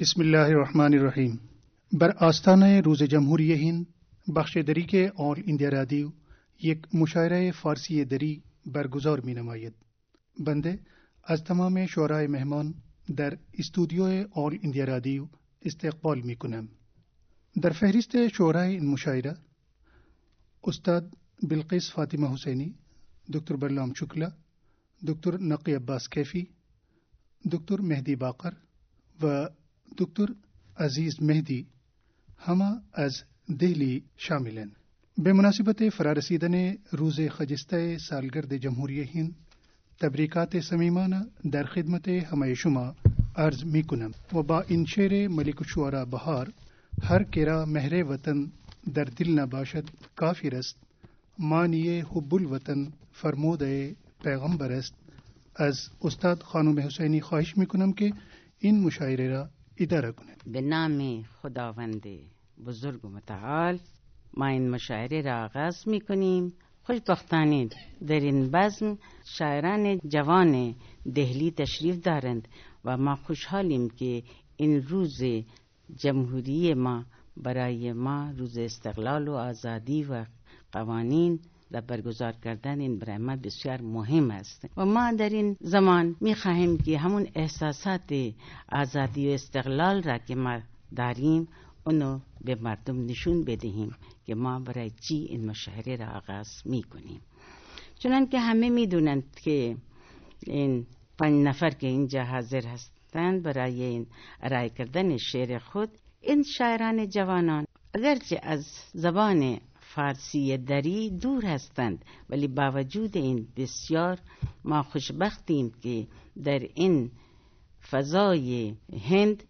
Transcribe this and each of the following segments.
بسم الله الرحمن الرحیم بر آستانه روز جمهوری هند بخش دری که آل اندیا رادیو یک مشاعره فارسی دری برگزار می نماید. بنده از تمام شورای مهمان در استودیو آل اندیا رادیو استقبال می کنم. در فهرست شورای این مشاعره استاد بلقیس فاطمه حسینی، دکتر بلام شکلا، دکتر نقی عباس کیفی، دکتر مهدی باقر و دکتر عزیز مہدی ہما از دہلی شاملن بے مناسبت فرارسیدن نے روز خجستہ سالگرد جمہوری ہند، تبریکات سمیمانہ در خدمت ہم شما عرض می کنم۔ و با ان شیر ملک شعرا بہار، ہر کرا مہر وطن در دل نہ باشد کافی رست مانیے حب الوطن فرمود پیغمبرست از استاد خانم حسینی خواہش میں کنم کہ ان مشاعرہ اداره کنید۔ به نام خداوند بزرگ و متعال ما این مشاعره را آغاز می کنیم خوشبختانه در این بزم شاعران جوان دهلی تشریف دارند و ما خوشحالیم که این روز جمهوری ما برای ما روز استقلال و آزادی و قوانین را برگزار کردن این برای ما بسیار مهم است. و ما در این زمان می خواهیم که همون احساسات آزادی و استقلال را که ما داریم اونو به مردم نشون بدهیم که ما برای چی این مشاهره را آغاز می کنیم. چنان که همه می دونند که این پنج نفر که اینجا حاضر هستند برای این ارائه کردن شعر خود این شاعران جوانان اگرچه از زبان فارسی دری دور هستند ولی با وجود این بسیار ما خوشبختیم که در این فضای هند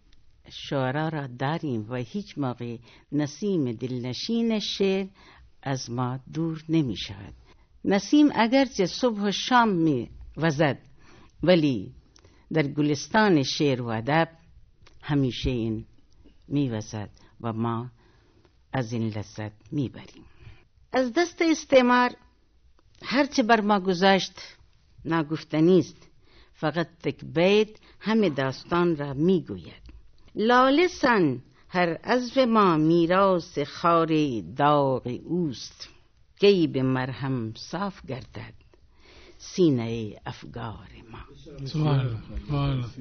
شعرا را داریم و هیچ موقع نسیم دلنشین شعر از ما دور نمی شود. نسیم اگرچه صبح و شام می وزد ولی در گلستان شعر و ادب همیشه این می وزد و ما از این لذت می بریم. از دست استعمار هرچه بر ما گذشت ناگفتنی است فقط تک بیت همه داستان را می‌گوید. لاله سن هر عزف ما میراث خار داغ اوست. کی به مرهم صاف گردد سینه افگار ما.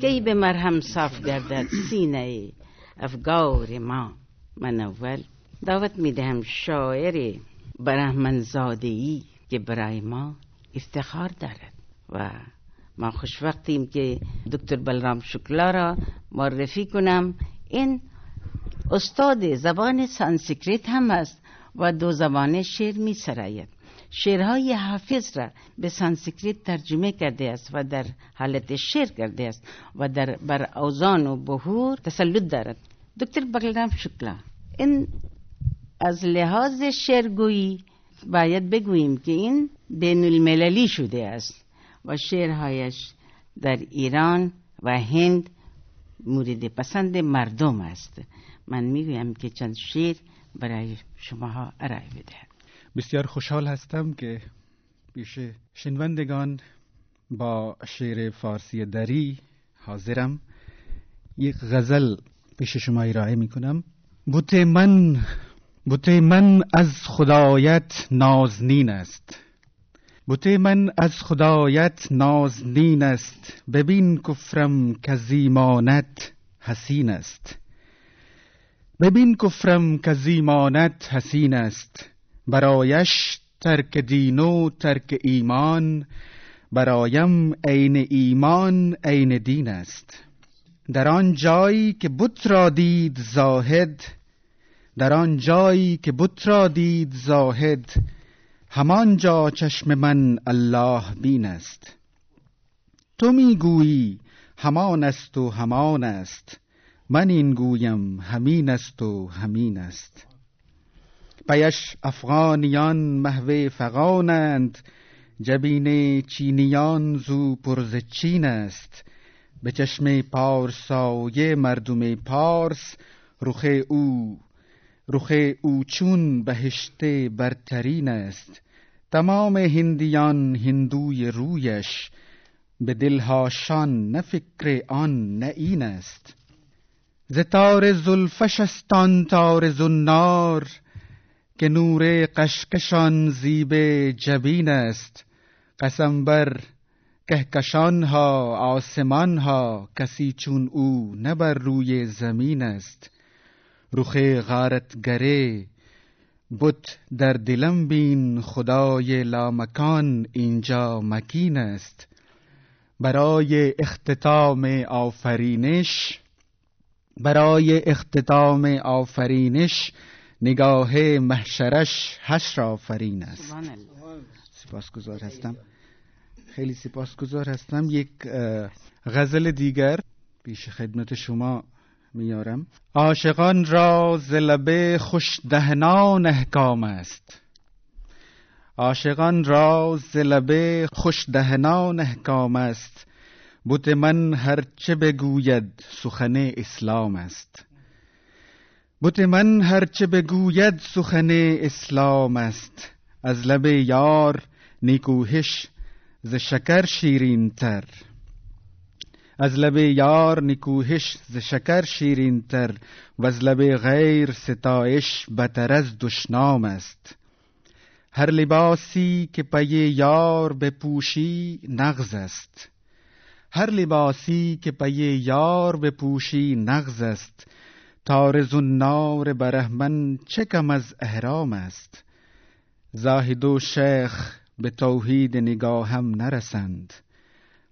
کی به مرهم صاف گردد سینه افگار ما. من اول دعوت می‌دهم شاعر برهمنزاده ای که برای ما افتخار دارد و ما خوشوقتیم که دکتر بلرام شکلا را معرفی کنم. این استاد زبان سانسکریت هم است و دو زبان شعر می سراید شعرهای حافظ را به سانسکریت ترجمه کرده است و در حالت شعر کرده است و در بر اوزان و بحور تسلط دارد. دکتر بلرام شکلا این از لحاظ شعرگویی باید بگوییم که این بین المللی شده است و شعرهایش در ایران و هند مورد پسند مردم است. من می‌گویم که چند شعر برای شماها ارائه بدهم بسیار خوشحال هستم که پیش شنوندگان با شعر فارسی دری حاضرم. یک غزل پیش شما ارائه می کنم بوت من بوت من از خدایت نازنین است. بوت من از خدایت نازنین است. ببین کفرم که حسین است. ببین کفرم که زیمانت حسین است. برایش ترک دین و ترک ایمان برایم عین ایمان عین دین است. در آن جایی که بت را دید زاهد در آن جایی که بت را دید زاهد همان جا چشم من الله بین است. تو می‌گویی همان است و همان است. من این گویم همین است و همین است. پیش افغانیان محو فغانند جبین چینیان زو پرز چین است. به چشم پارسایه مردم پارس رخ او رخ او چون بهشته برترین است. تمام هندیان هندوی رویش به دلهاشان نه فکر آن نه این است. ز تار زلفش استان تار زنار که نور قشقشان زیب جبین است. قسم بر کهکشان ها آسمان ها کسی چون او نه بر روی زمین است. رخ غارتگره بت در دلم بین خدای لامکان اینجا مکین است. برای اختتام آفرینش برای اختتام آفرینش نگاه محشرش حشر آفرین است. سپاسگزار هستم. خیلی سپاسگزار هستم. یک غزل دیگر پیش خدمت شما میارم. عاشقان را زلبه خوش دهنان احکام است. عاشقان را زلبه خوش دهنان احکام است. بوت من هرچه بگوید سخن اسلام است. بوت من هرچه بگوید سخن اسلام است. از لب یار نیکوهش ز شکر شیرین تر. از لب یار نکوهش ز شکر شیرین تر و از لب غیر ستایش بتر از دشنام است. هر لباسی که پی یار بپوشی نغز است. هر لباسی که پی یار بپوشی نغز است. تار زنار برهمن چه کم از احرام است. زاهد و شیخ به توحید نگاهم نرسند.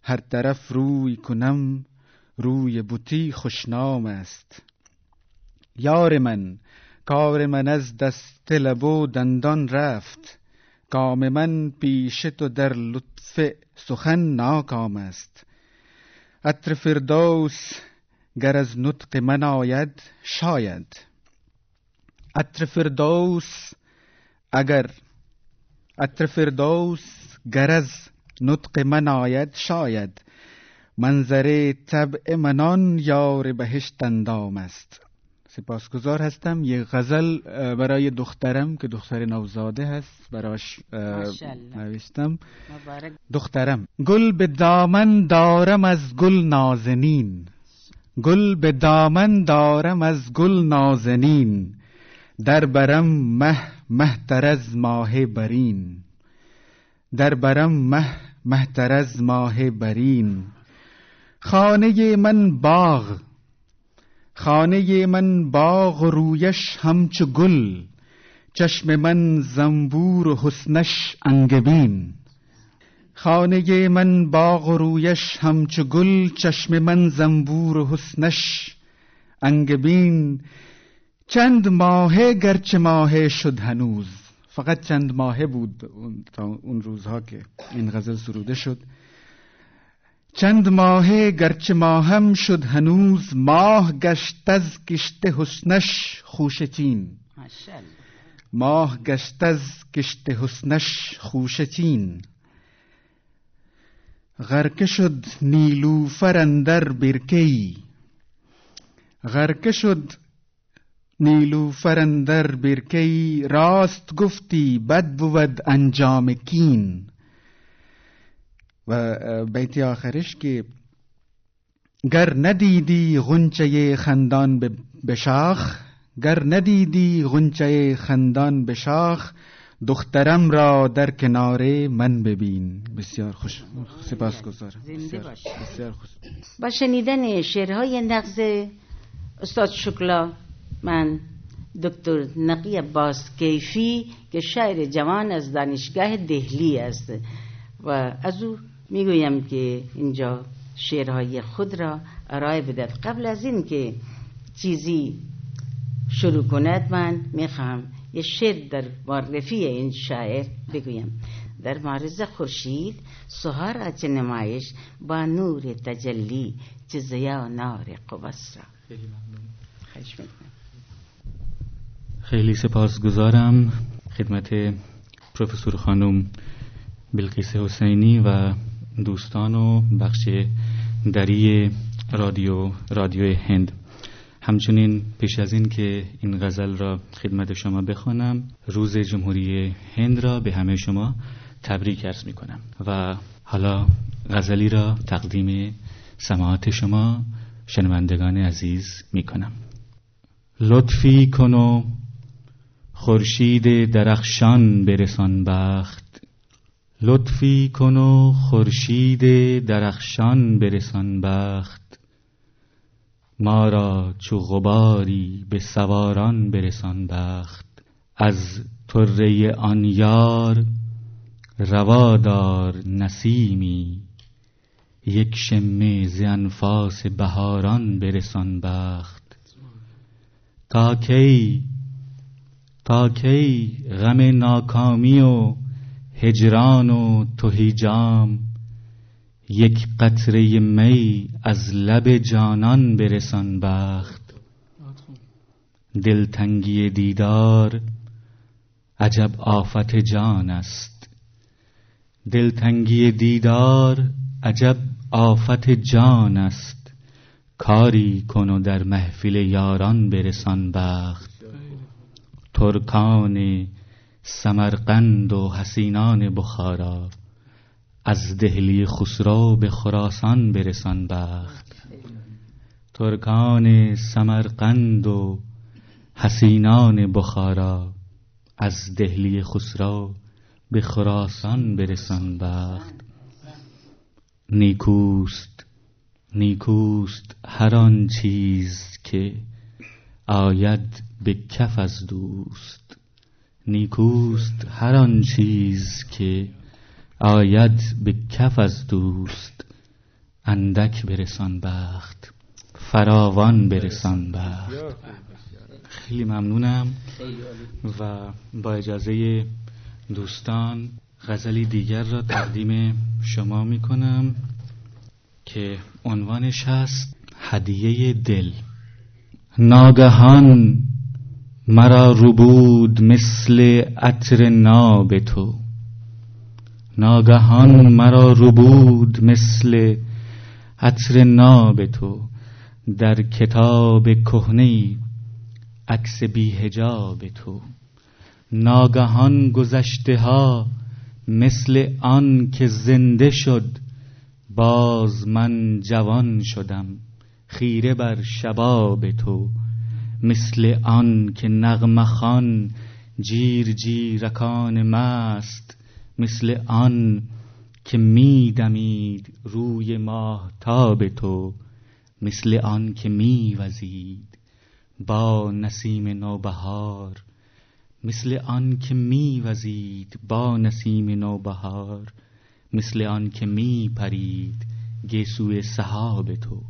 هر طرف روی کنم روی بوتی خوشنام است. یار من کار من از دست لب و دندان رفت. کام من پیش تو در لطف سخن ناکام است. عطر فردوس گر از نطق من آید شاید. عطر فردوس اگر عطر فردوس گر از نطق من آید شاید. منظره طبع منان یار بهشت اندام است. سپاسگزار هستم. یه غزل برای دخترم که دختر نوزاده هست. براش نوشتم. دخترم. گل به دامن دارم از گل نازنین. گل به دامن دارم از گل نازنین. در برم مه مهتر از ماه برین. در برم مه مهتر از ماه برین. خانه من باغ خانه من باغ رویش همچو گل چشم من زنبور و حسنش انگبین. خانه من باغ رویش همچو گل چشم من زنبور و حسنش انگبین. چند ماهه گرچه ماهه شد هنوز فقط چند ماهه بود تا اون روزها که این غزل سروده شد. چند ماهه گرچه ماهم شد هنوز ماه گشت از کشت حسنش خوشتین ماه گشت از کشت حسنش خوشتین غرقه شد نیلوفر اندر برکی غرقه شد نیلوفر اندر برکی راست گفتی بد بود انجام کین و بیت آخرش که گر ندیدی غنچه خندان به شاخ گر ندیدی غنچه خندان به شاخ دخترم را در کنار من ببین بسیار خوش سپاس گذارم بسیار خوش با شنیدن شعرهای نقض استاد شکلا. من دکتر نقی عباس کیفی که شاعر جوان از دانشگاه دهلی است و از او می‌گویم که اینجا شعرهای خود را ارائه بدهد. قبل از این که چیزی شروع کند من می‌خوام یه شعر در معرفی این شاعر بگویم. در معرض خورشید سهار اچ نمایش با نور تجلی چه زیا نار قوس را. خیلی سپاسگزارم خدمت پروفسور خانم بلقیس حسینی و دوستان و بخش دری رادیو رادیو هند. همچنین پیش از این که این غزل را خدمت شما بخوانم روز جمهوری هند را به همه شما تبریک ارز می کنم و حالا غزلی را تقدیم سماعت شما شنوندگان عزیز می کنم لطفی کن و خورشید درخشان برسان بخت. لطفی کن و خورشید درخشان برسان بخت. ما را چو غباری به سواران برسان بخت. از طره آن یار روادار نسیمی. یک شمه ز انفاس بهاران برسان بخت. تا کی تا کی غم ناکامی و هجران و توهیجام یک قطره می از لب جانان برسان بخت. دلتنگی دیدار عجب آفت جان است. دلتنگی دیدار عجب آفت جان است. کاری کن و در محفل یاران برسان بخت. ترکان سمرقند و حسینان بخارا از دهلی خسرو به خراسان برسان بخت. ترکان سمرقند و حسینان بخارا از دهلی خسرو به خراسان برسان بخت. نیکوست نیکوست هر آن چیز که آید به کف از دوست. نیکوست هر آن چیز که آید به کف از دوست. اندک برسان بخت فراوان برسان بخت. خیلی ممنونم و با اجازه دوستان غزلی دیگر را تقدیم شما می کنم که عنوانش هست هدیه دل. ناگهان مرا ربود مثل عطر ناب تو. ناگهان مرا ربود مثل عطر ناب تو. در کتاب کهنه عکس بیهجاب تو. ناگهان گذشته ها مثل آن که زنده شد باز من جوان شدم خیره بر شباب تو. مثل آن که نغمه خان جیر جیرکان مست مثل آن که میدمید روی ماهتاب تو مثل آن که میوزید با نسیم نوبهار مثل آن که میوزید با نسیم نوبهار مثل آن که می پرید گیسوی صحاب تو.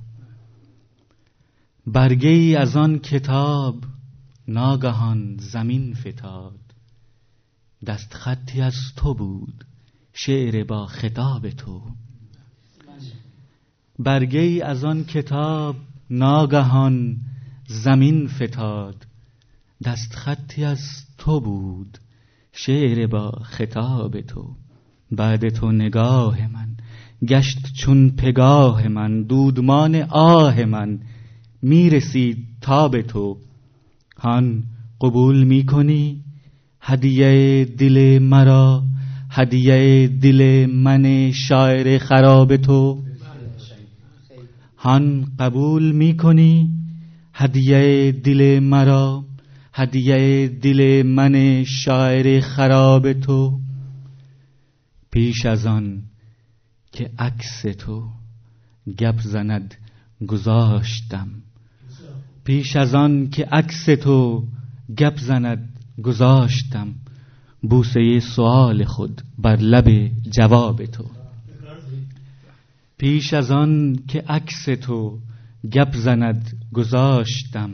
برگه ای از آن کتاب ناگهان زمین فتاد. دست خطی از تو بود شعر با خطاب تو. برگه ای از آن کتاب ناگهان زمین فتاد. دست خطی از تو بود شعر با خطاب تو. بعد تو نگاه من گشت چون پگاه من دودمان آه من. می‌رسید تا به تو. هان قبول می‌کنی؟ هدیه دل مرا هدیه دل من شاعر خراب تو. هان قبول می‌کنی؟ هدیه دل مرا هدیه دل من شاعر خراب تو. پیش از آن که عکس تو گپ زند گذاشتم. پیش از آن که عکس تو گپ زند گذاشتم بوسه سوال خود بر لب جواب تو. پیش از آن که عکس تو گپ زند گذاشتم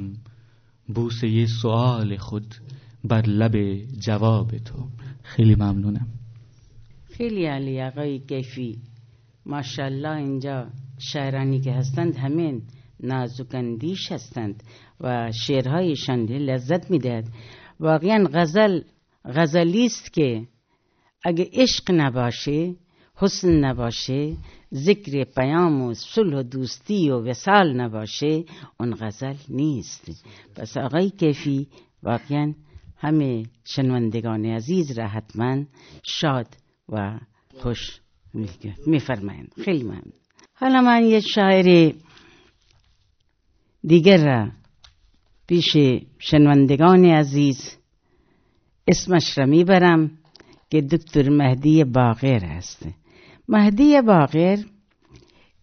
بوسه سوال خود بر لب جواب تو. خیلی ممنونم. خیلی علی آقای کیفی. ماشاءالله اینجا شاعرانی که هستند همین نازکندیش هستند و شعرهایشان لذت می‌دهد. واقعا غزل غزلی است که اگه عشق نباشه حسن نباشه ذکر پیام و صلح و دوستی و وسال نباشه اون غزل نیست. پس آقای کیفی واقعا همه شنوندگان عزیز را حتما شاد و خوش میفرمایند. خیلی من حالا من یه شاعر دیگر را پیش شنوندگان عزیز اسمش را می‌برم که دکتر مهدی باغر است مهدی باغر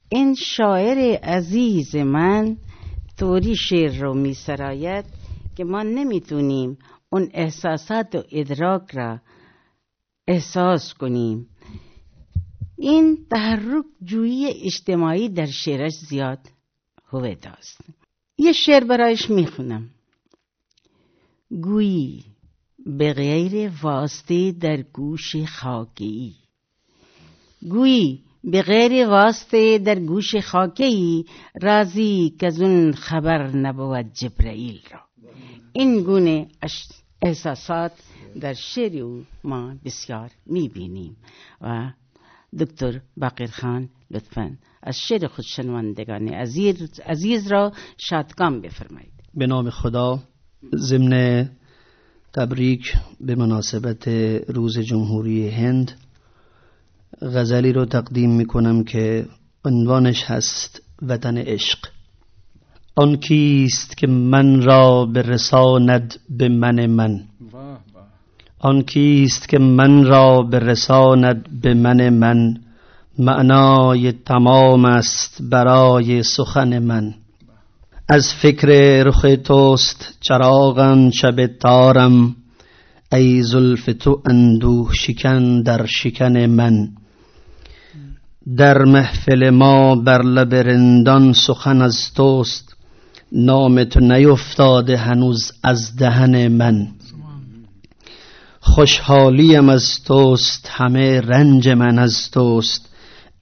این شاعر عزیز من طوری شعر رو می سراید که ما نمی‌تونیم اون احساسات و ادراک را احساس کنیم. این تحرک جویی اجتماعی در شعرش زیاد هویت است. یه شعر برایش می‌خونم. گویی به غیر واسطه در گوش خاکی گویی به غیر واسطه در گوش خاکی رازی که اون خبر نبود جبرائیل را. این گونه احساسات در شعر او ما بسیار می‌بینیم. و دکتر باقر خان لطفا. از شعر خود شنوندگان عزیز, عزیز را شادکام بفرمایید. به نام خدا ضمن تبریک به مناسبت روز جمهوری هند غزلی رو تقدیم می کنم که عنوانش هست وطن عشق. آن کیست که من را برساند به من من؟ آن کیست که من را برساند به من من؟ معنای تمام است برای سخن من. از فکر رخ توست چراغم شب تارم. ای زلف تو اندوه شکن در شکن من. در محفل ما بر لب رندان سخن از توست. نام تو نیفتاده هنوز از دهن من. خوشحالیم از توست همه رنج من از توست.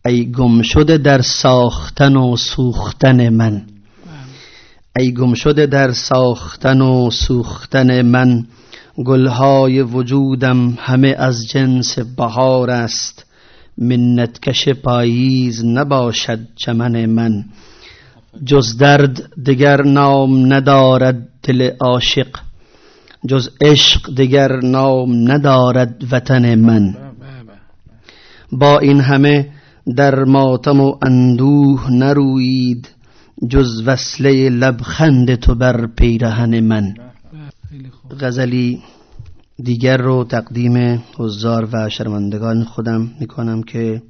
ای گم شده در ساختن و سوختن من. ای گم شده در ساختن و سوختن من گلهای وجودم همه از جنس بهار است. منت کش پاییز نباشد چمن من. جز درد دگر نام ندارد دل عاشق. جز عشق دگر نام ندارد وطن من. با این همه در ماتم و اندوه نروید جز وصله لبخند تو بر پیرهن من. غزلی دیگر رو تقدیم حضار و شرمندگان خودم می‌کنم که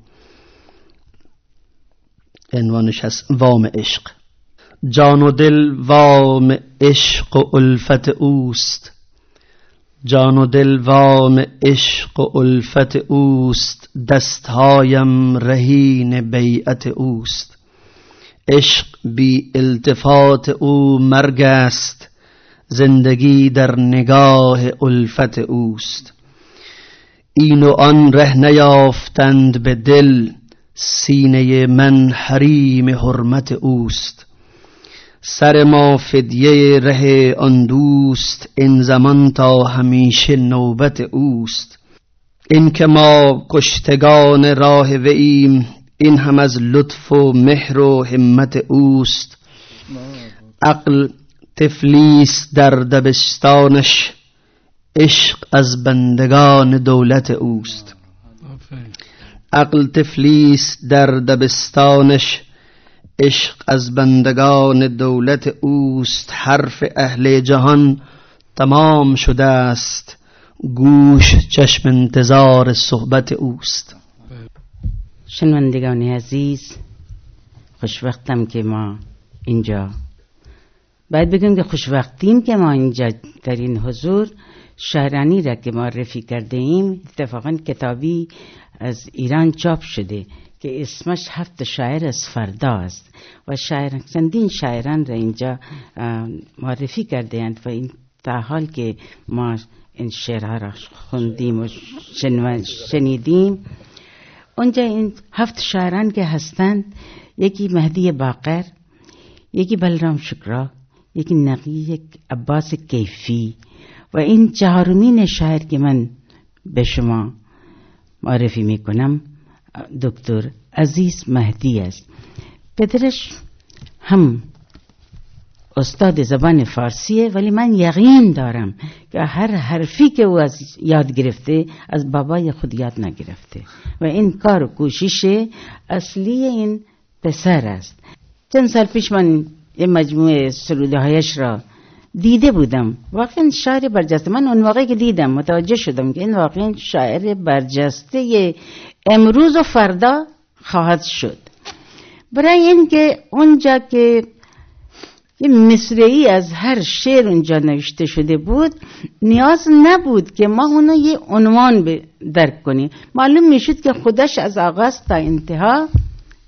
عنوانش هست وام عشق. جان و دل وام عشق و الفت اوست. جان و دل وام عشق و الفت اوست دستهایم رهین بیعت اوست. عشق بی التفات او مرگ است زندگی در نگاه الفت اوست. این و آن ره نیافتند به دل سینه من حریم حرمت اوست. سر ما فدیه ره آن دوست این زمان تا همیشه نوبت اوست. این که ما کشتگان راه ویم این هم از لطف و مهر و همت اوست. عقل تفلیس در دبستانش عشق از بندگان دولت اوست. عقل تفلیس در دبستانش عشق از بندگان دولت اوست حرف اهل جهان تمام شده است. گوش چشم انتظار صحبت اوست. شنوندگان عزیز خوشوقتم که ما اینجا. باید بگیم که خوشوقتیم که ما اینجا در این حضور شهرانی را که معرفی کرده ایم اتفاقا کتابی از ایران چاپ شده. که اسمش هفت شاعر از فردا است و شاعر چندین شاعران را اینجا معرفی کرده اند و این تا حال که ما این شعرها را خوندیم و شنیدیم. اونجا این هفت شاعران که هستند یکی مهدی باقر یکی بلرام شکرا یکی نقی یک عباس کیفی و این چهارمین شاعر که من به شما معرفی می‌کنم. دکتر عزیز مهدی است. پدرش هم استاد زبان فارسیه ولی من یقین دارم که هر حرفی که او از یاد گرفته از بابای خود یاد نگرفته. و این کار و کوشش اصلی این پسر است. چند سال پیش من این مجموعه سروده هایش را دیده بودم. واقعا شاعر برجسته. من اون واقعی که دیدم متوجه شدم که این واقعا شاعر برجسته امروز و فردا خواهد شد. برای اینکه اونجا که یه مصرعی از هر شعر اونجا نوشته شده بود نیاز نبود که ما اونو یه عنوان درک کنیم. معلوم می‌شد که خودش از آغاز تا انتها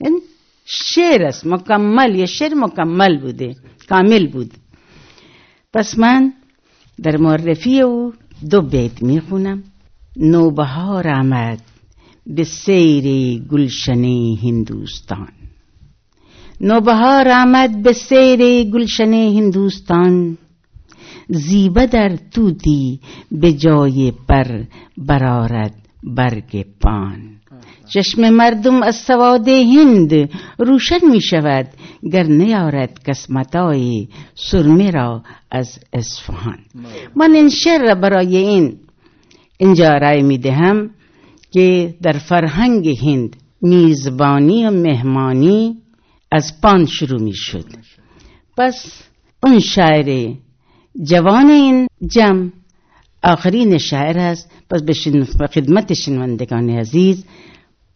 این شعر است. مکمل یه شعر مکمل بوده کامل بود. پس من در معرفی او دو بیت می‌خونم. نوبهار آمد به سیر گلشنه هندوستان. نوبهار آمد به سیر گلشنه هندوستان. زیبه در توتی به جای پر برارد برگ پان. چشم مردم از سواد هند روشن می شود گر نیارد قسمتای سرمه را از اصفهان. من این شعر را برای این اینجا رای می دهم که در فرهنگ هند میزبانی و مهمانی از پان شروع می شد پس اون شاعر جوان این جمع آخرین شاعر است. پس به خدمت شنوندگان عزیز.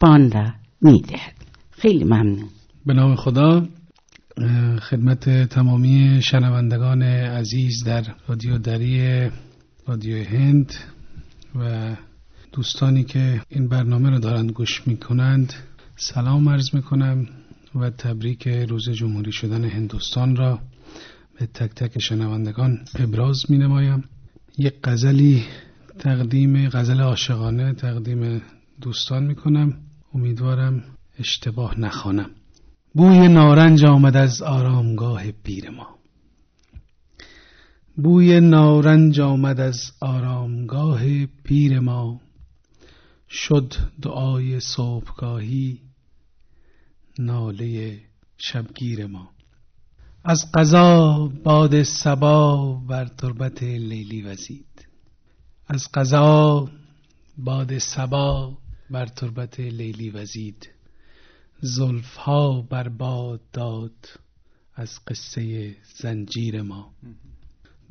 پان را می دهد خیلی ممنون. به نام خدا خدمت تمامی شنوندگان عزیز در رادیو دری رادیو هند و دوستانی که این برنامه رو دارند گوش می کنند سلام عرض می کنم و تبریک روز جمهوری شدن هندوستان را به تک تک شنوندگان ابراز می نمایم یک غزلی تقدیم غزل عاشقانه تقدیم دوستان می کنم امیدوارم اشتباه نخوانم. بوی نارنج آمد از آرامگاه پیر ما. بوی نارنج آمد از آرامگاه پیر ما. شد دعای صبحگاهی ناله شبگیر ما. از قضا باد سبا بر تربت لیلی وزید. از قضا باد سبا بر تربت لیلی وزید. زلفها بر باد داد از قصه زنجیر ما.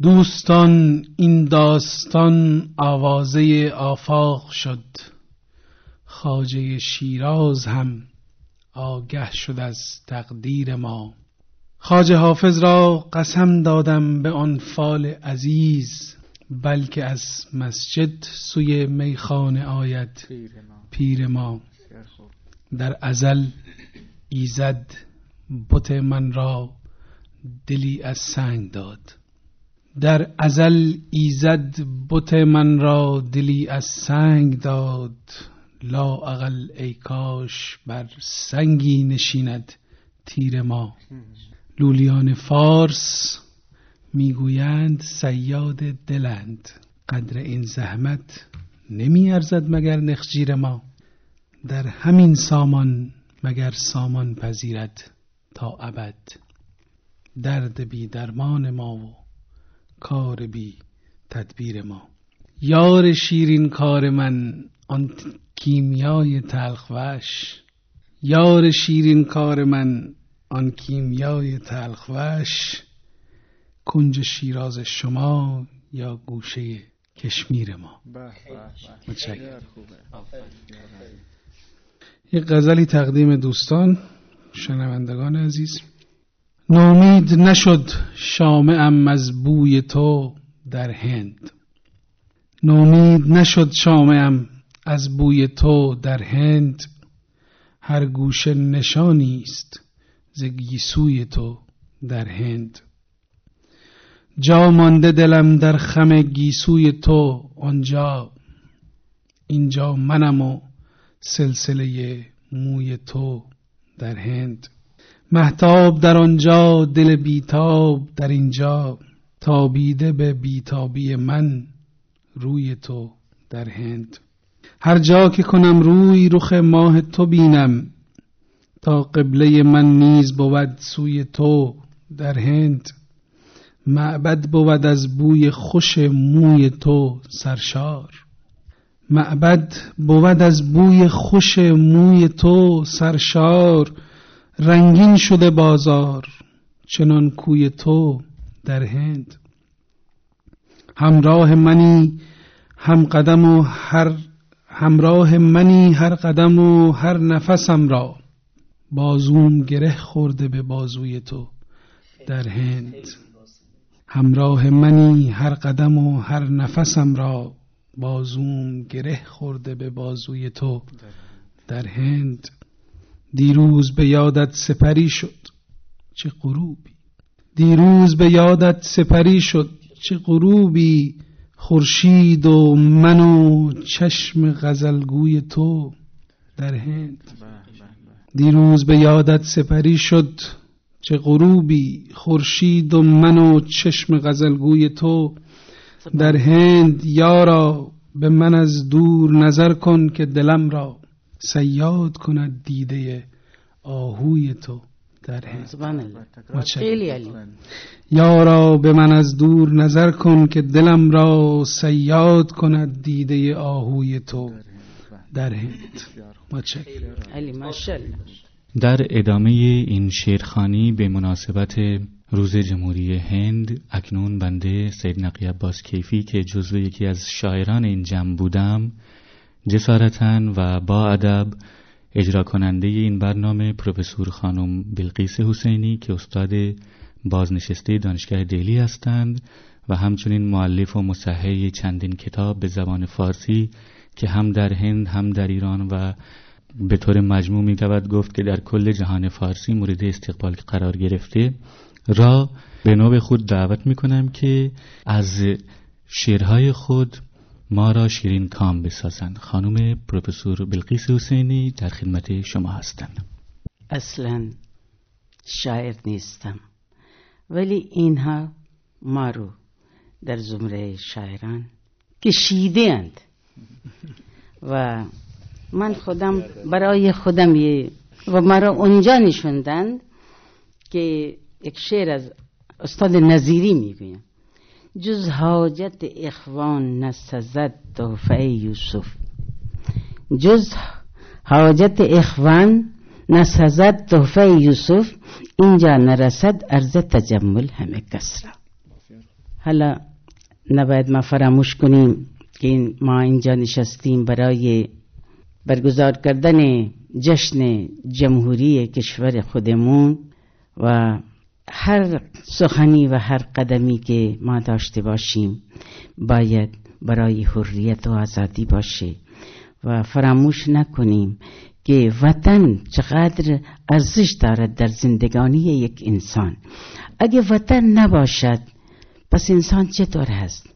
دوستان این داستان آوازه آفاق شد. خاجه شیراز هم آگه شد از تقدیر ما. خاجه حافظ را قسم دادم به آن فال عزیز بلکه از مسجد سوی میخانه آید. پیر ما. در ازل ایزد بت من را دلی از سنگ داد. در ازل ایزد بت من را دلی از سنگ داد. لا اقل ای کاش بر سنگی نشیند تیر ما. لولیان فارس می‌گویند سیاد دلند. قدر این زحمت نمی ارزد مگر نخجیر ما. در همین سامان مگر سامان پذیرد تا ابد. درد بی درمان ما و کار بی تدبیر ما. یار شیرین کار من آن کیمیای تلخوش یار شیرین کار من آن کیمیای تلخوش کنج شیراز شما یا گوشه کشمیر ما. یک غزلی تقدیم دوستان شنوندگان عزیز. نامید نشد شامعم از بوی تو در هند. نامید نشد شامعم از بوی تو در هند. هر گوشه نشانی است ز گیسوی تو در هند. جا مانده دلم در خم گیسوی تو آنجا. اینجا منم و سلسله موی تو در هند. محتاب در آنجا دل بیتاب در اینجا. تابیده به بیتابی من روی تو در هند. هر جا که کنم روی رخ ماه تو بینم. تا قبله من نیز بود سوی تو در هند. معبد بود از بوی خوش موی تو سرشار. معبد بود از بوی خوش موی تو سرشار. رنگین شده بازار چنان کوی تو در هند. همراه منی هم قدم و هر همراه منی هر قدم و هر نفسم را. بازوم گره خورده به بازوی تو در هند. همراه منی هر قدم و هر نفسم را بازوم گره خورده به بازوی تو. در هند دیروز به یادت سپری شد. چه غروبی. دیروز به یادت سپری شد. چه غروبی. خورشید و من و چشم غزلگوی تو. در هند دیروز به یادت سپری شد. چه غروبی خورشید و من و چشم غزلگوی تو در هند یارا به من از دور نظر کن که دلم را سیاد کند دیده آهوی تو در هند. یارا به من از دور نظر کن که دلم را سیاد کند دیده آهوی تو در هند. متشکرم. علی ماشاءالله. در ادامه این شعرخانی به مناسبت روز جمهوری هند اکنون بنده سید نقی عباس کیفی که جزو یکی از شاعران این جمع بودم جسارتا و با ادب اجرا کننده این برنامه پروفسور خانم بلقیس حسینی که استاد بازنشسته دانشگاه دهلی هستند و همچنین معلف و مصحح چندین کتاب به زبان فارسی که هم در هند هم در ایران و به طور مجموع می تود گفت که در کل جهان فارسی مورد استقبال قرار گرفته. را به نوع خود دعوت می کنم که از شعرهای خود ما را شیرین کام بسازند. خانم پروفسور بلقیس حسینی در خدمت شما هستند. اصلا شاعر نیستم ولی اینها ما رو در زمره شاعران کشیده اند و من خودم برای خودم یه و مرا اونجا نشوندند که یک شعر از استاد نظیری می‌گویم. جز حاجت اخوان نسزد تحفه یوسف. جز حاجت اخوان نسزد تحفه یوسف اینجا نرسد عرض تجمل همه کس را. حالا نباید ما فراموش کنیم که ما اینجا نشستیم برای برگزار کردن جشن جمهوری کشور خودمون و هر سخنی و هر قدمی که ما داشته باشیم باید برای حریت و آزادی باشه و فراموش نکنیم که وطن چقدر ارزش دارد در زندگانی یک انسان. اگه وطن نباشد پس انسان چطور هست؟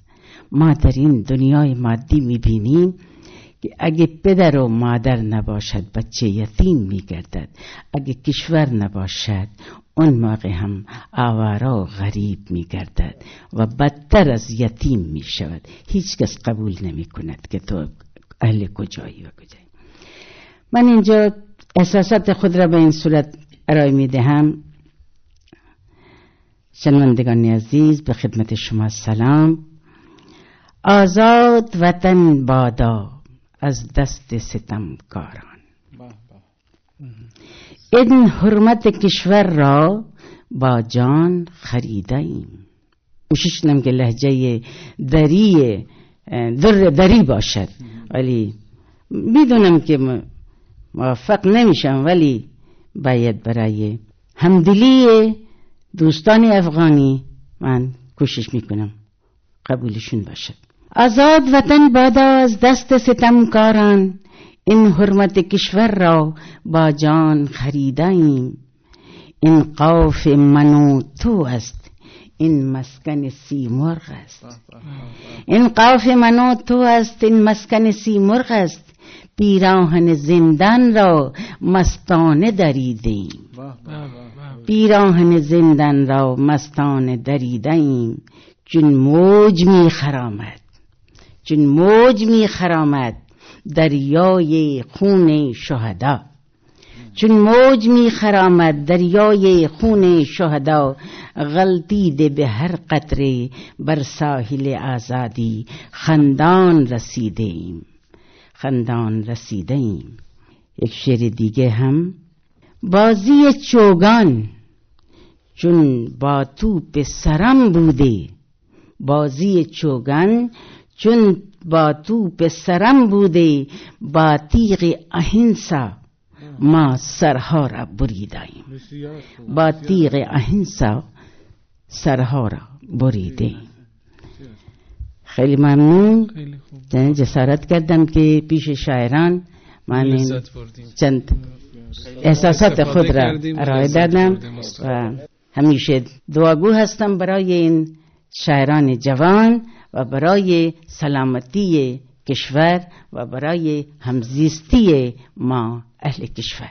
ما در این دنیای مادی می‌بینیم که اگه پدر و مادر نباشد بچه یتیم میگردد. اگه کشور نباشد اون موقع هم آوارا و غریب میگردد و بدتر از یتیم می‌شود. هیچ کس قبول نمی کند که تو اهل کجایی و کجایی. من اینجا احساسات خود را به این صورت ارائه می دهم شنوندگان عزیز به خدمت شما سلام. آزاد وطن بادا. از دست ستمکاران این حرمت کشور را با جان خریده ایم کوشش کنم که لحجه دری در دری باشد. ولی می‌دونم که موفق نمیشم ولی باید برای همدلی دوستان افغانی من کوشش می‌کنم قبولشون باشد. آزاد وطن بادا از دست ستمکاران. این حرمت کشور را با جان خریدیم. این قاف منو تو است. این مسکن سیمرغ است. این قاف منو تو است. این مسکن سیمرغ است. پیراهن زندان را مستانه دریدیم. پیراهن زندان را مستانه دریدیم. چون موج می خرامد. چون موج می خرامد دریای خون شهدا. چون موج می خرامد دریای خون شهدا غلطیده به هر قطره بر ساحل آزادی خندان رسیده ایم خندان رسیده ایم یک شعر دیگه هم. بازی چوگان. چون با توپ سرم بوده بازی چوگن چون با توپ سرم بوده با تیغ اهنسا ما سرها را بریدیم. با تیغ اهنسا سرها را بریده خیلی ممنون. جسارت کردم که پیش شاعران من چند احساسات خود را ارائه دادم و همیشه دعاگو هستم برای این شاعران جوان. و برای سلامتی کشور و برای همزیستی ما اهل کشور.